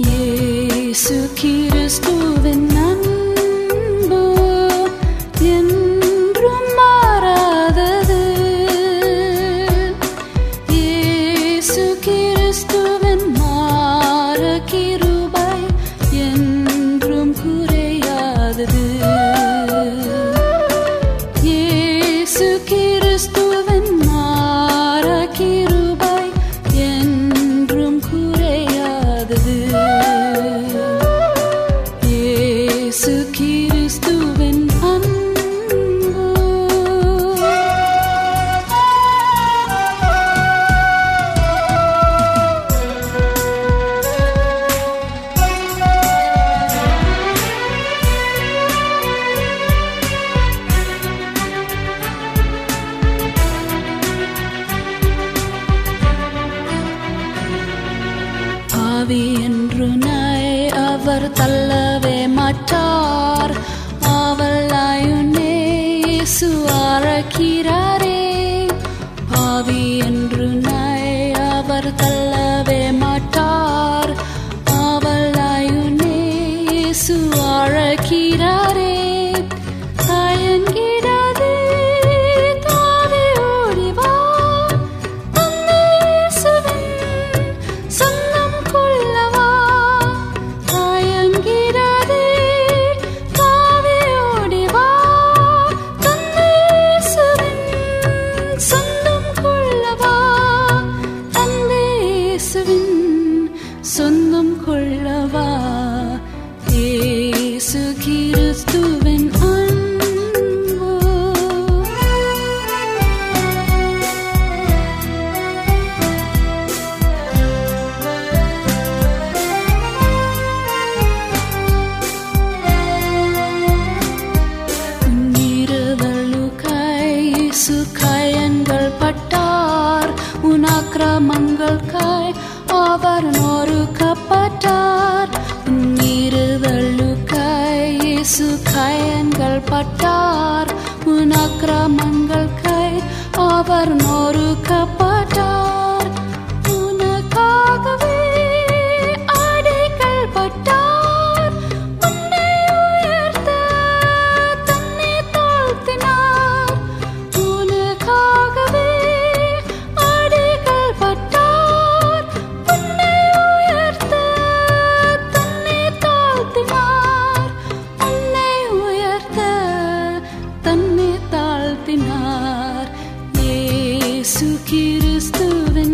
Jesu Kristus vid namn அவர் தள்ளவே மாட்டார். ஆவலாயுன்னே இயேசு அழைக்கிறாரே. ஆவி என்று நாய் அவர் தள்ளவே மாட்டார். ஆவலாயுன்னே இயேசு அழைக்கிறாரே. இயேசுவின் சொந்தம் கொள்ளவா? இயேசு கிறிஸ்துவின் அன்பு. உன்னிருதலுக்காய் பட்டார் உன் அக்கிரமங்களுக்காய் அவர் நொறுக்கப்பட்டார் உன்னிருதலுக்காய் சுகாயங்கள் பட்டார். உன் அக்கிரமன் used to be